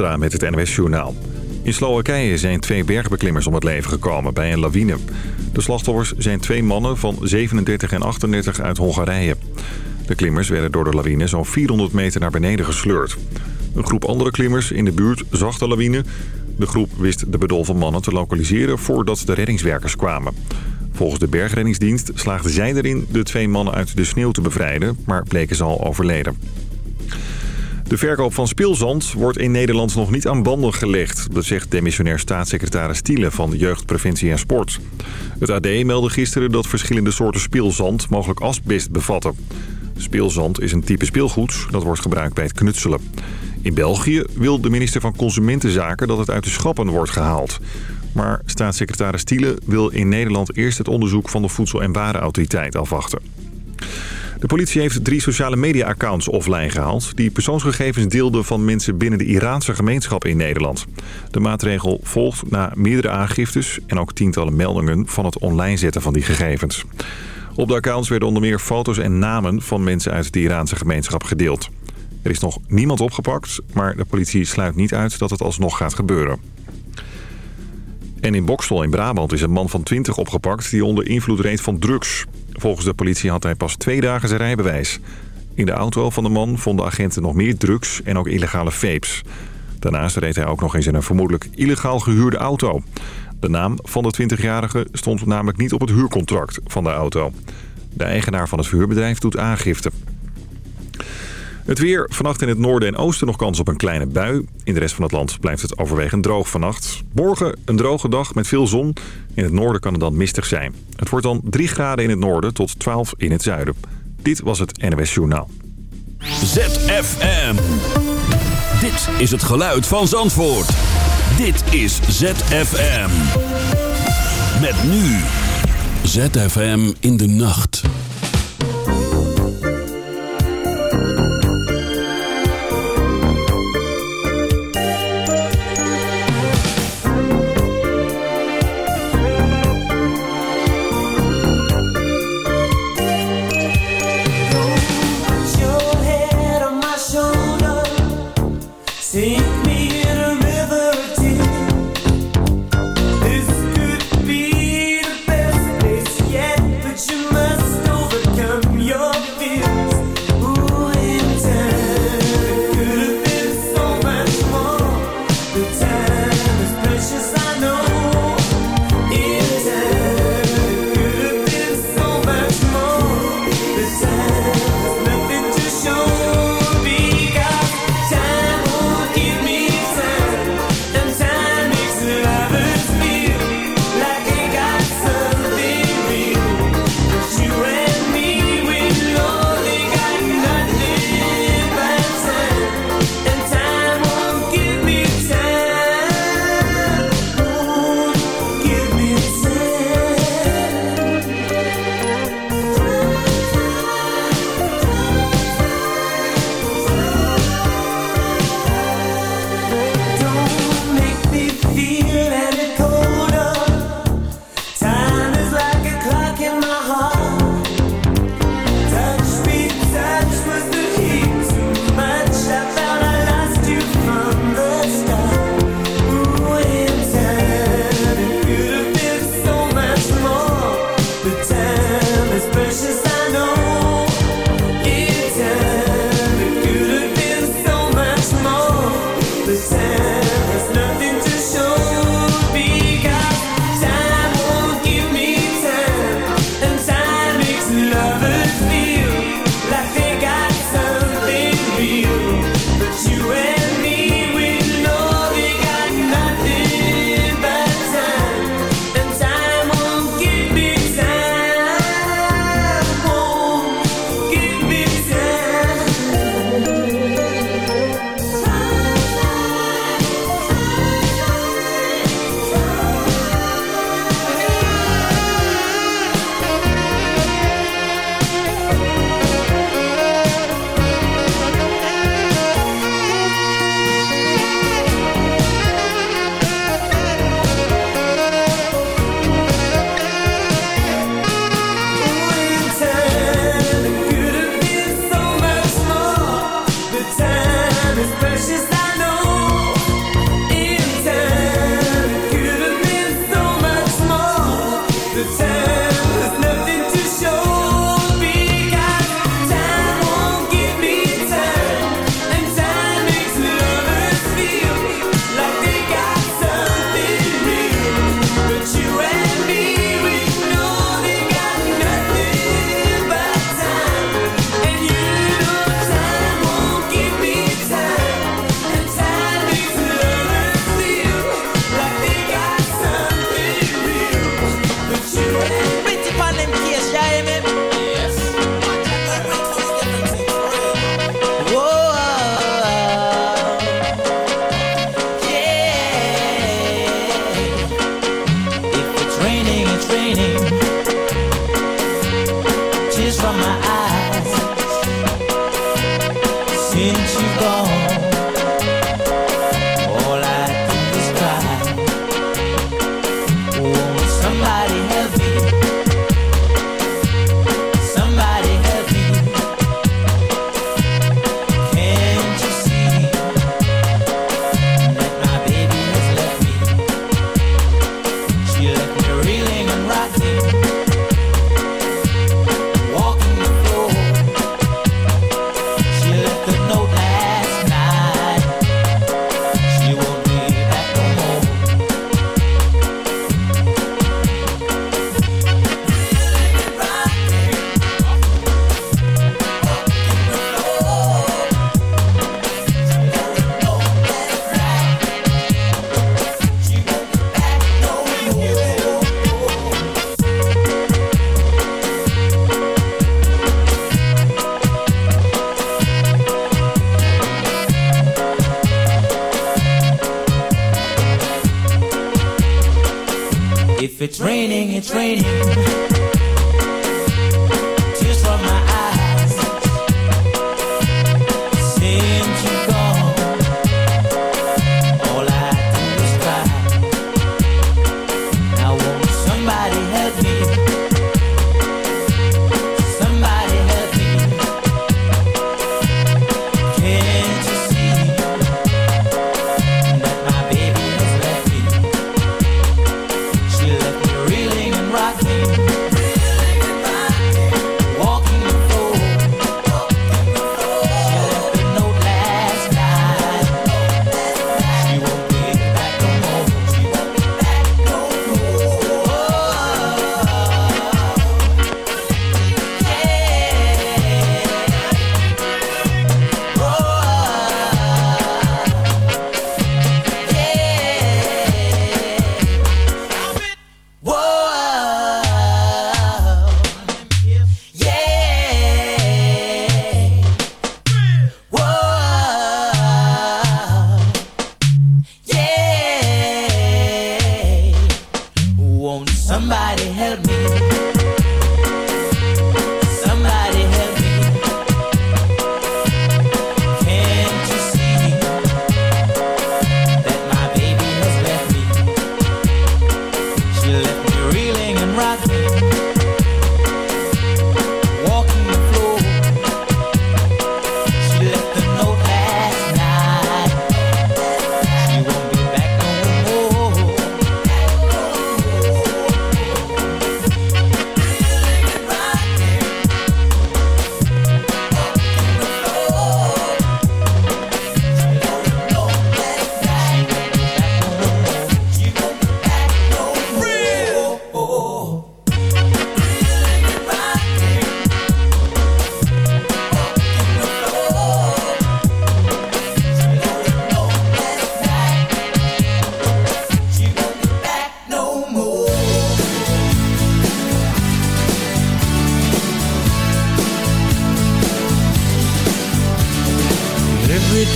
Met het NWS-journaal. In Slowakije zijn twee bergbeklimmers om het leven gekomen bij een lawine. De slachtoffers zijn twee mannen van 37 en 38 uit Hongarije. De klimmers werden door de lawine zo'n 400 meter naar beneden gesleurd. Een groep andere klimmers in de buurt zag de lawine. De groep wist de bedolven mannen te lokaliseren voordat de reddingswerkers kwamen. Volgens de bergreddingsdienst slaagden zij erin de twee mannen uit de sneeuw te bevrijden... maar bleken ze al overleden. De verkoop van speelzand wordt in Nederland nog niet aan banden gelegd. Dat zegt demissionair staatssecretaris Tiele van Jeugd, Provincie en Sport. Het AD meldde gisteren dat verschillende soorten speelzand mogelijk asbest bevatten. Speelzand is een type speelgoed dat wordt gebruikt bij het knutselen. In België wil de minister van Consumentenzaken dat het uit de schappen wordt gehaald. Maar staatssecretaris Tiele wil in Nederland eerst het onderzoek van de Voedsel- en Warenautoriteit afwachten. De politie heeft drie sociale media-accounts offline gehaald... die persoonsgegevens deelden van mensen binnen de Iraanse gemeenschap in Nederland. De maatregel volgt na meerdere aangiftes en ook tientallen meldingen... van het online zetten van die gegevens. Op de accounts werden onder meer foto's en namen van mensen uit de Iraanse gemeenschap gedeeld. Er is nog niemand opgepakt, maar de politie sluit niet uit dat het alsnog gaat gebeuren. En in Bokstel in Brabant is een man van 20 opgepakt die onder invloed reed van drugs. Volgens de politie had hij pas twee dagen zijn rijbewijs. In de auto van de man vonden agenten nog meer drugs en ook illegale vapes. Daarnaast reed hij ook nog eens in een vermoedelijk illegaal gehuurde auto. De naam van de 20-jarige stond namelijk niet op het huurcontract van de auto. De eigenaar van het verhuurbedrijf doet aangifte. Het weer. Vannacht in het noorden en oosten nog kans op een kleine bui. In de rest van het land blijft het overwegend droog vannacht. Morgen een droge dag met veel zon. In het noorden kan het dan mistig zijn. Het wordt dan 3 graden in het noorden tot 12 in het zuiden. Dit was het NWS Journaal. ZFM. Dit is het geluid van Zandvoort. Dit is ZFM. Met nu. ZFM in de nacht.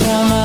come on.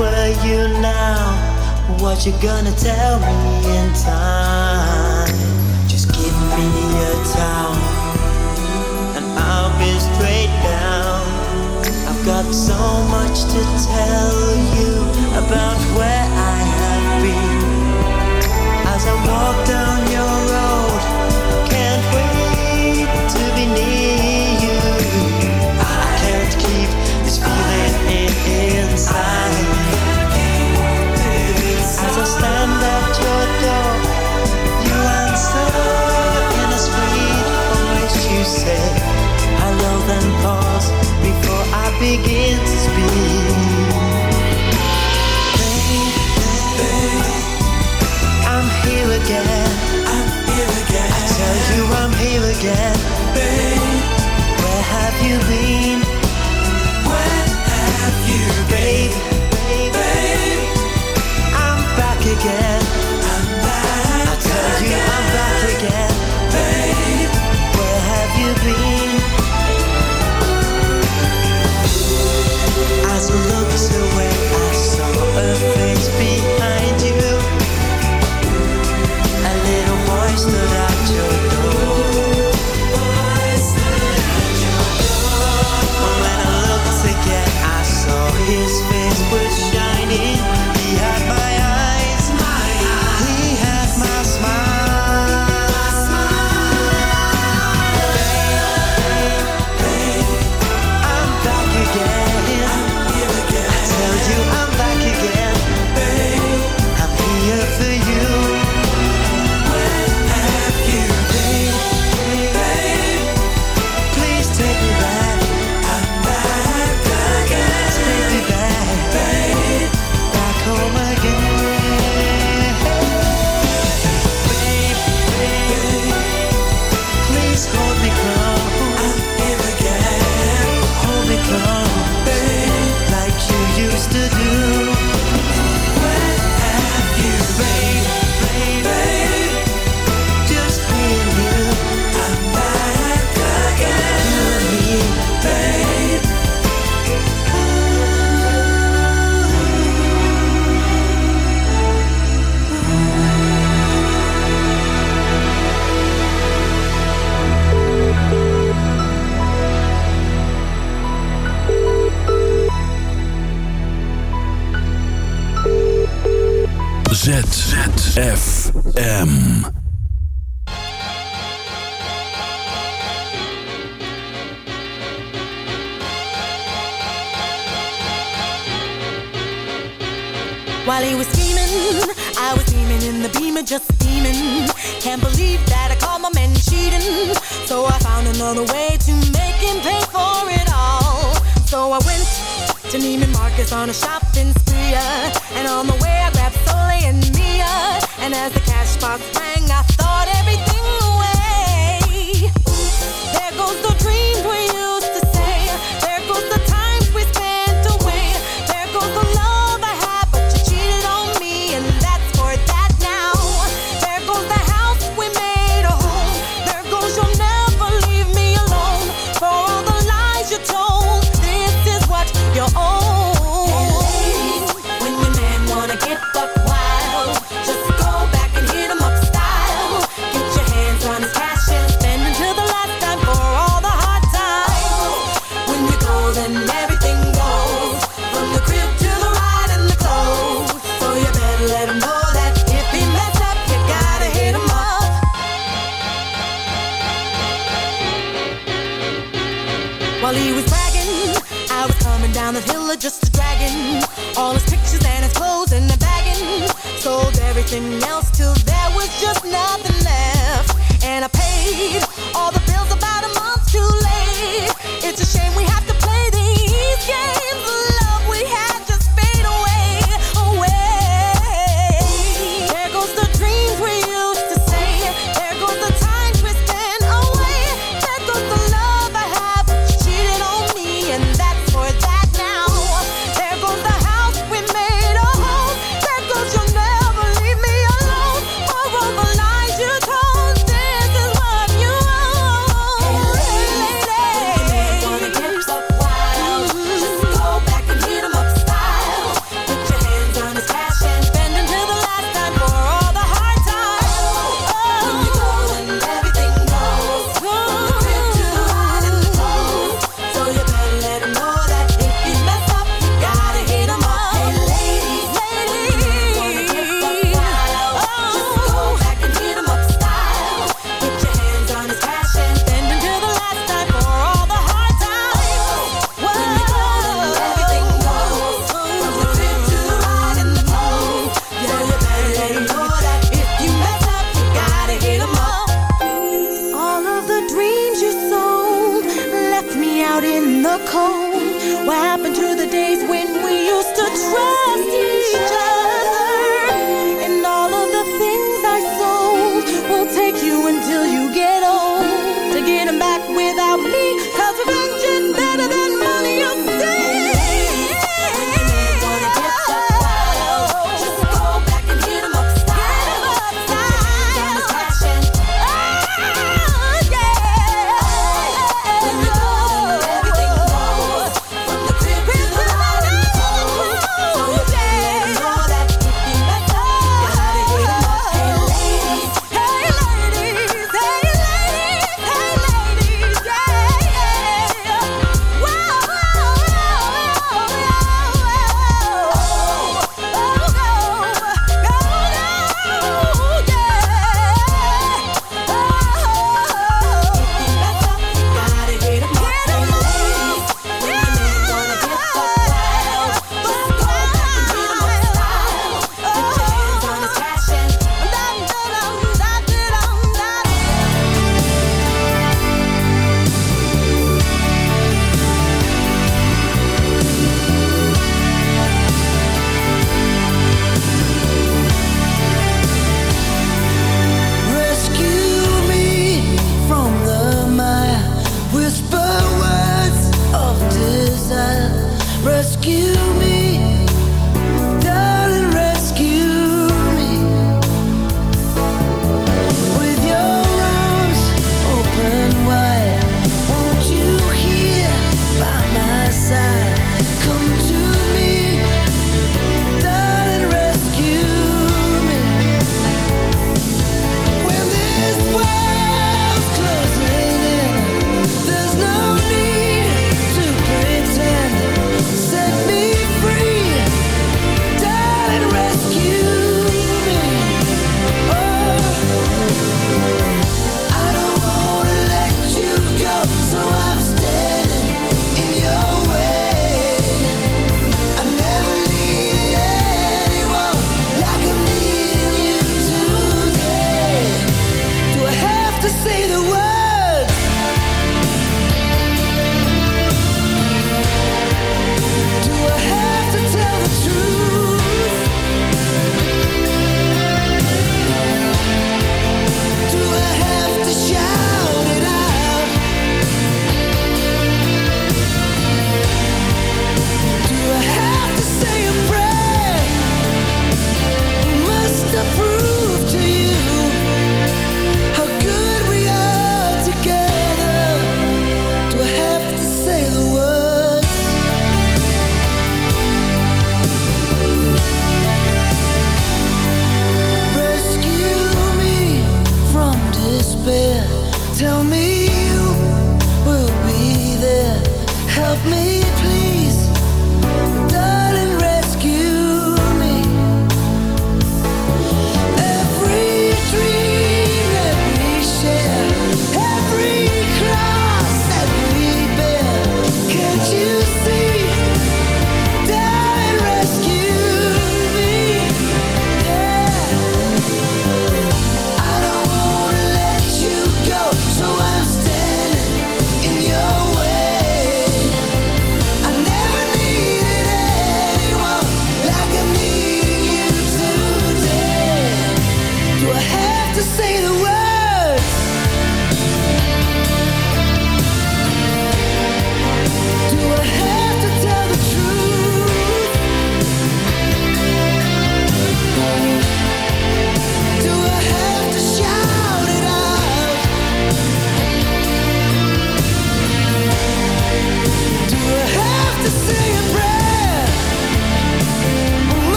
Were you now? What you gonna tell me in time? Just give me a towel and I'll be straight down. I've got so much to tell you about where I ZFM. While he was scheming, I was steaming in the beamer, just steaming. Can't believe that I caught my man cheating. So I found another way to make him pay for it all. So I went to Neiman Marcus on a shopping Lola just a dragon. All his pictures and his clothes in the bagging. Sold everything else till there was just nothing left. And I paid all the bills about a month too late. It's a shame we have to play these games.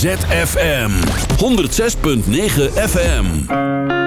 ZFM 106.9 FM.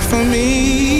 For me.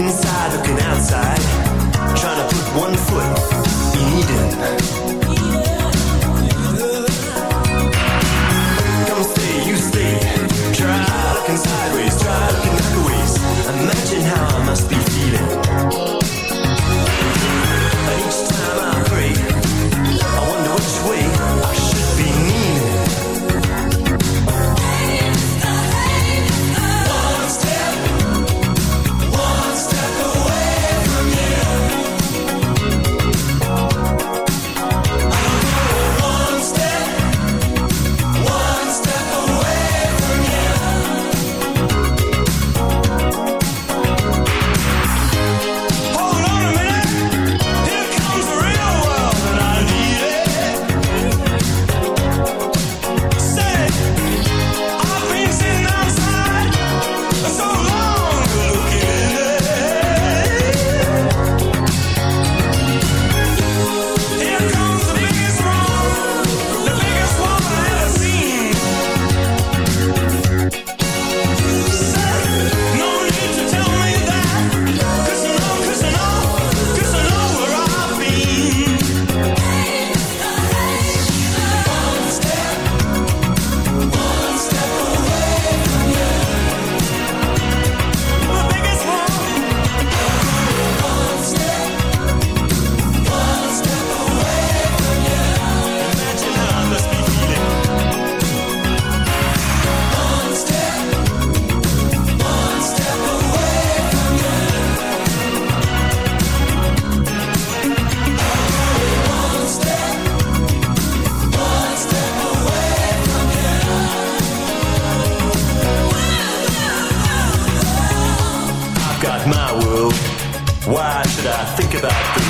inside, looking outside, trying to put one foot in Eden. think about the